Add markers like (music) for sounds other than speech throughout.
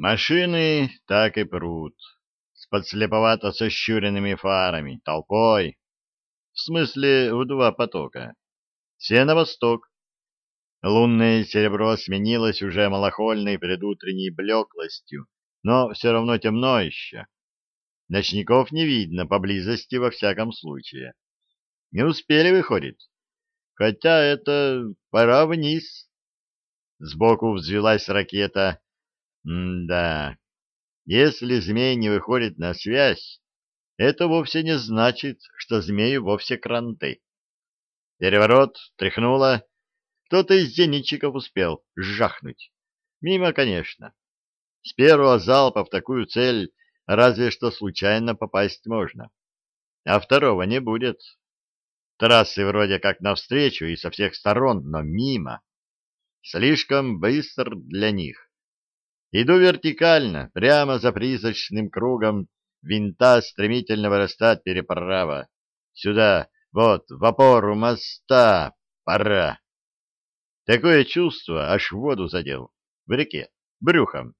Машины так и прут, с подслеповато сощуренными фарами, толпой. В смысле, в два потока. Все на восток. Лунное серебро сменилось уже малохольной предутренней блеклостью, но все равно темно еще. Ночников не видно поблизости во всяком случае. Не успели, выходит. Хотя это пора вниз. Сбоку взвелась ракета М-да. Если змей не выходит на связь, это вовсе не значит, что змеи вовсе кранты. Переворот тряхнуло. Кто-то из зенитчиков успел жахнуть. Мимо, конечно. С первого залпа в такую цель разве что случайно попасть можно. А второго не будет. Трассы вроде как навстречу и со всех сторон, но мимо. Слишком быстр для них. Иду вертикально, прямо за призрачным кругом винта стремительно вырастает переправа. Сюда, вот, в опору моста, пора. Такое чувство, аж в воду задел, в реке, брюхом,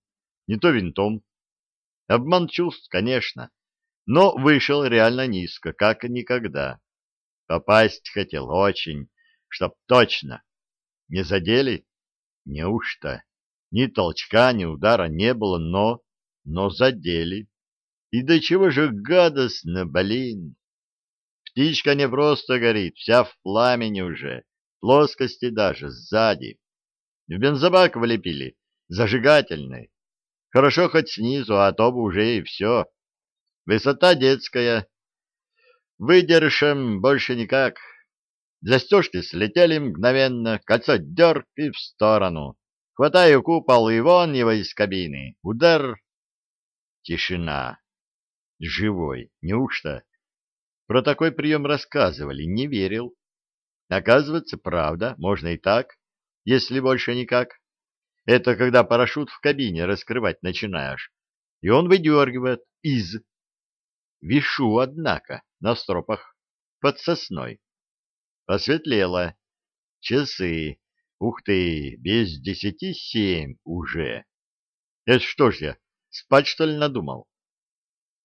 не то винтом. Обман чувств, конечно, но вышел реально низко, как никогда. Попасть хотел очень, чтоб точно. Не задели? Неужто? Ни толчка, ни удара не было, но... но задели. И до чего же гадостно, блин! Птичка не просто горит, вся в пламени уже, плоскости даже, сзади. В бензобак влепили, зажигательный. Хорошо хоть снизу, а то бы уже и все. Высота детская. Выдержим больше никак. Застежки слетели мгновенно, кольцо дерг и в сторону. Хватаю купол и вон его из кабины. Удар. Тишина. Живой. Неужто? Про такой прием рассказывали. Не верил. Оказывается, правда. Можно и так, если больше никак. Это когда парашют в кабине раскрывать начинаешь. И он выдергивает из. Вишу, однако, на стропах под сосной. Посветлело. Часы. Ух ты, без десяти семь уже. Это что ж я, спать что ли надумал?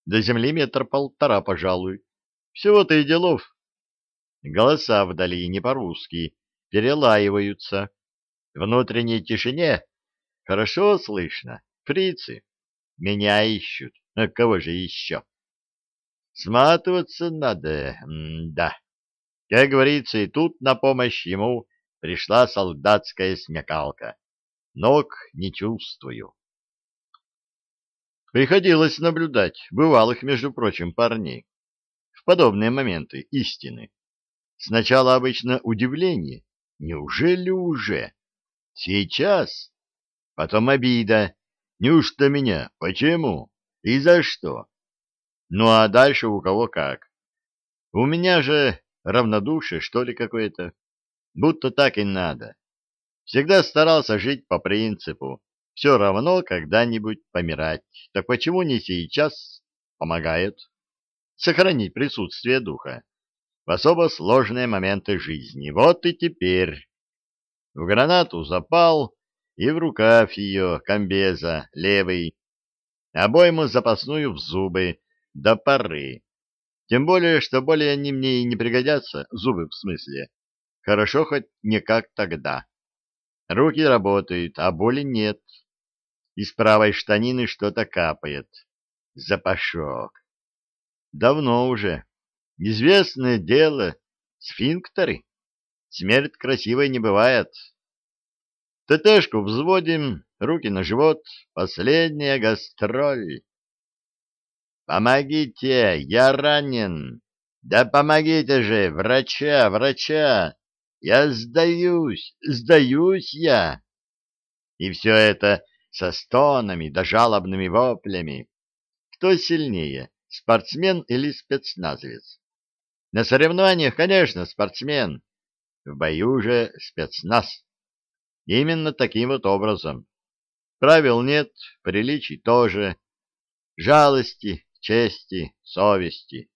До земли метр полтора, пожалуй. Всего-то и делов. Голоса вдали не по-русски, перелаиваются. В внутренней тишине хорошо слышно. Фрицы. Меня ищут. А кого же еще? Сматываться надо, М да. Как говорится, и тут на помощь ему пришла солдатская смекалка. Ног не чувствую. Приходилось наблюдать бывалых, между прочим, парней в подобные моменты истины. Сначала обычно удивление. Неужели уже? Сейчас? Потом обида. Неужто меня? Почему? И за что? Ну а дальше у кого как. У меня же равнодушие, что ли, какое-то будто так и надо. Всегда старался жить по принципу «все равно когда-нибудь помирать». Так почему не сейчас помогает сохранить присутствие духа в особо сложные моменты жизни? Вот и теперь. В гранату запал и в рукав ее, комбеза, левый, обойму запасную в зубы, до поры. Тем более, что более они мне и не пригодятся, зубы в смысле, Хорошо хоть не как тогда. Руки работают, а боли нет. Из правой штанины что-то капает. Запашок. Давно уже. Известное дело. Сфинктеры. Смерть красивой не бывает. ТТшку взводим, руки на живот. Последняя гастроль. «Помогите! Я ранен! Да помогите же! Врача! Врача! Я сдаюсь, сдаюсь я. И все это со стонами да жалобными воплями. Кто сильнее, спортсмен или спецназовец? На соревнованиях, конечно, спортсмен. В бою же спецназ. Именно таким вот образом. Правил нет, приличий тоже. Жалости, чести, совести.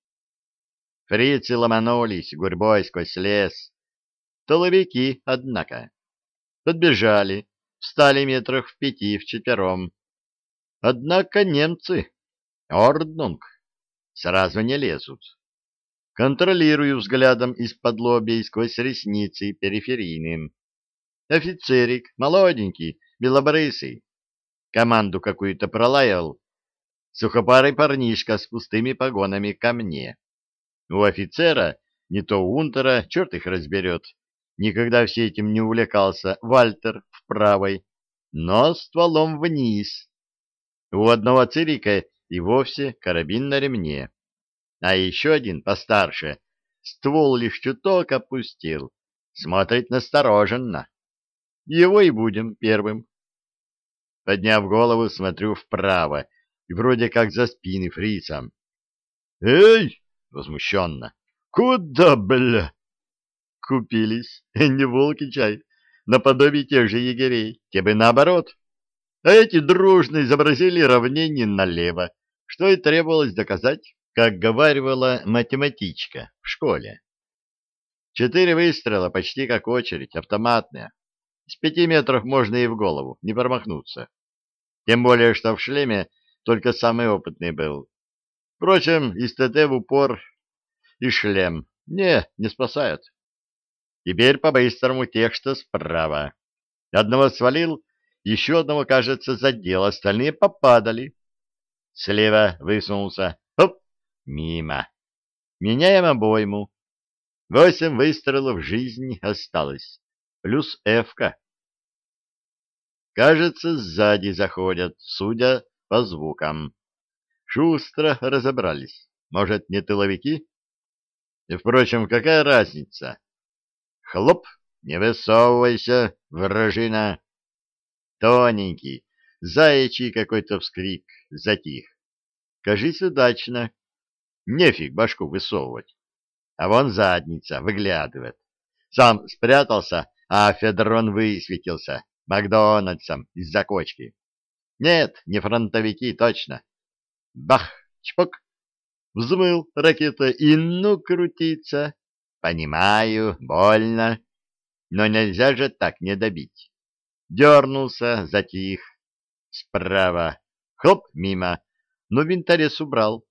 Фрицы ломанулись гурьбой сквозь лес, Толовики, однако. Подбежали, встали метрах в пяти вчетвером. Однако немцы, Орднунг, сразу не лезут. Контролирую взглядом из-под лобья и сквозь ресницы периферийным. Офицерик, молоденький, белобрысый. Команду какую-то пролаял. Сухопарый парнишка с пустыми погонами ко мне. У офицера, не то унтера, черт их разберет. Никогда все этим не увлекался. Вальтер в правой, но стволом вниз. У одного цирика и вовсе карабин на ремне. А еще один, постарше, ствол лишь чуток опустил, смотрит настороженно. Его и будем первым. Подняв голову, смотрю вправо, и вроде как за спины фрицам. «Эй!» — возмущенно. «Куда, бля?» Купились, (laughs) не волки чай, наподобие тех же егерей, те бы наоборот. А эти дружно изобразили равнение налево, что и требовалось доказать, как говаривала математичка в школе. Четыре выстрела, почти как очередь, автоматная. С пяти метров можно и в голову, не промахнуться. Тем более, что в шлеме только самый опытный был. Впрочем, из ТТ в упор и шлем не, не спасают. Теперь по-быстрому тех, что справа. Одного свалил, еще одного, кажется, задел, остальные попадали. Слева высунулся. Хоп! Мимо. Меняем обойму. Восемь выстрелов жизни осталось. Плюс эвка. Кажется, сзади заходят, судя по звукам. Шустро разобрались. Может, не тыловики? И, впрочем, какая разница? Хлоп! Не высовывайся, вражина! Тоненький, заячий какой-то вскрик затих. Кажись, удачно. Нефиг башку высовывать. А вон задница выглядывает. Сам спрятался, а Федрон высветился Макдональдсом из-за кочки. Нет, не фронтовики, точно. Бах! Чпок! Взмыл ракета и ну крутиться. Понимаю, больно. Но нельзя же так не добить. Дернулся, затих. Справа. Хоп, мимо. Но винторез убрал.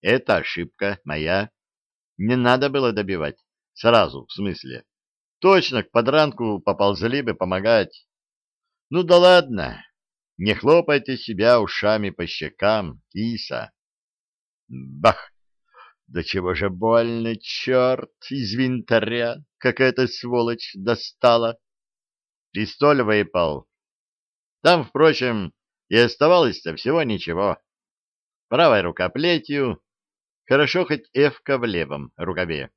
Это ошибка моя. Не надо было добивать. Сразу, в смысле. Точно к подранку поползли бы помогать. Ну да ладно. Не хлопайте себя ушами по щекам, киса. Бах! Да чего же больно, черт, из винтаря какая-то сволочь достала. Пистоль выпал. Там, впрочем, и оставалось-то всего ничего. Правой рукоплетью, хорошо хоть эвка в левом рукаве.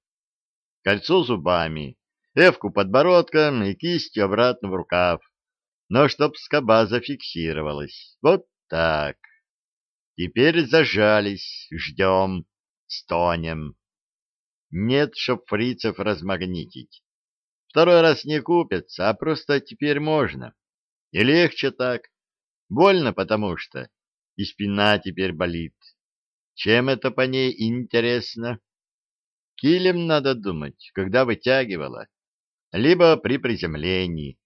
Кольцо зубами, эвку подбородком и кистью обратно в рукав. Но чтоб скоба зафиксировалась. Вот так. Теперь зажались, ждем, стонем. Нет, чтоб фрицев размагнитить. Второй раз не купятся, а просто теперь можно. И легче так. Больно, потому что и спина теперь болит. Чем это по ней интересно? Килем надо думать, когда вытягивала. Либо при приземлении.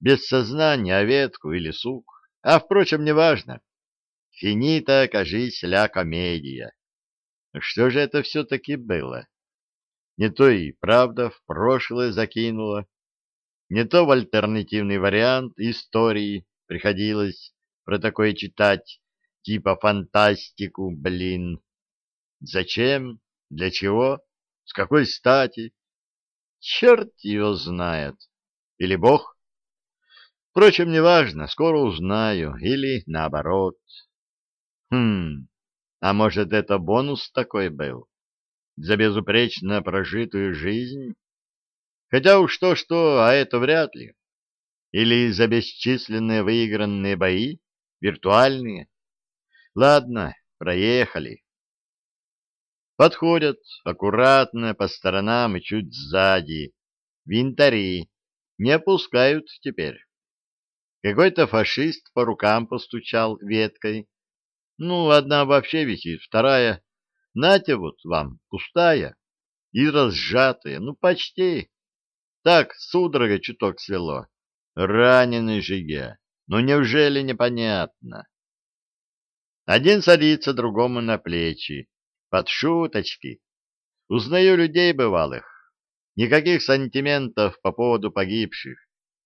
Без сознания, а ветку или сук. А, впрочем, неважно. Финита, кажись, ля комедия. Что же это все-таки было? Не то и правда в прошлое закинула, не то в альтернативный вариант истории приходилось про такое читать, типа фантастику, блин. Зачем? Для чего? С какой стати? Черт его знает. Или Бог? Впрочем, неважно, скоро узнаю, или наоборот. Хм, а может, это бонус такой был? За безупречно прожитую жизнь? Хотя уж то-что, а это вряд ли. Или за бесчисленные выигранные бои, виртуальные? Ладно, проехали. Подходят аккуратно по сторонам и чуть сзади. Винтари. Не опускают теперь. Какой-то фашист по рукам постучал веткой. Ну, одна вообще висит, вторая... Нате вот вам, пустая и разжатая, ну, почти. Так, судорога чуток свело. Раненый же я. Ну, неужели непонятно? Один садится другому на плечи, под шуточки. Узнаю людей бывалых. Никаких сантиментов по поводу погибших.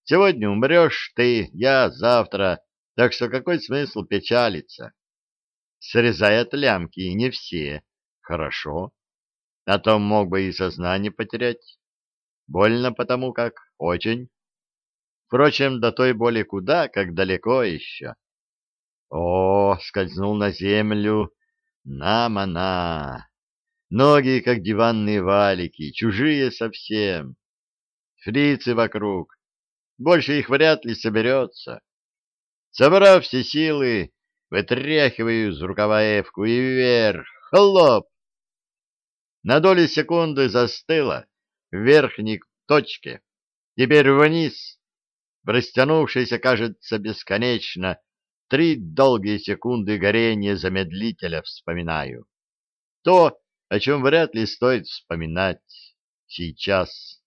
Сегодня умрешь ты, я завтра, так что какой смысл печалиться? Срезают лямки не все. Хорошо. А то мог бы и сознание потерять. Больно потому как, очень. Впрочем, до той боли куда, как далеко еще. О, скользнул на землю. Намана. Ноги, как диванные валики, чужие совсем. Фрицы вокруг. Больше их вряд ли соберется. Собрав все силы, вытряхиваю из рукава эвку и вверх. Хлоп! На долю секунды застыла в верхней точке. Теперь вниз. Растянувшийся, кажется, бесконечно. Три долгие секунды горения замедлителя вспоминаю. То, о чем вряд ли стоит вспоминать сейчас.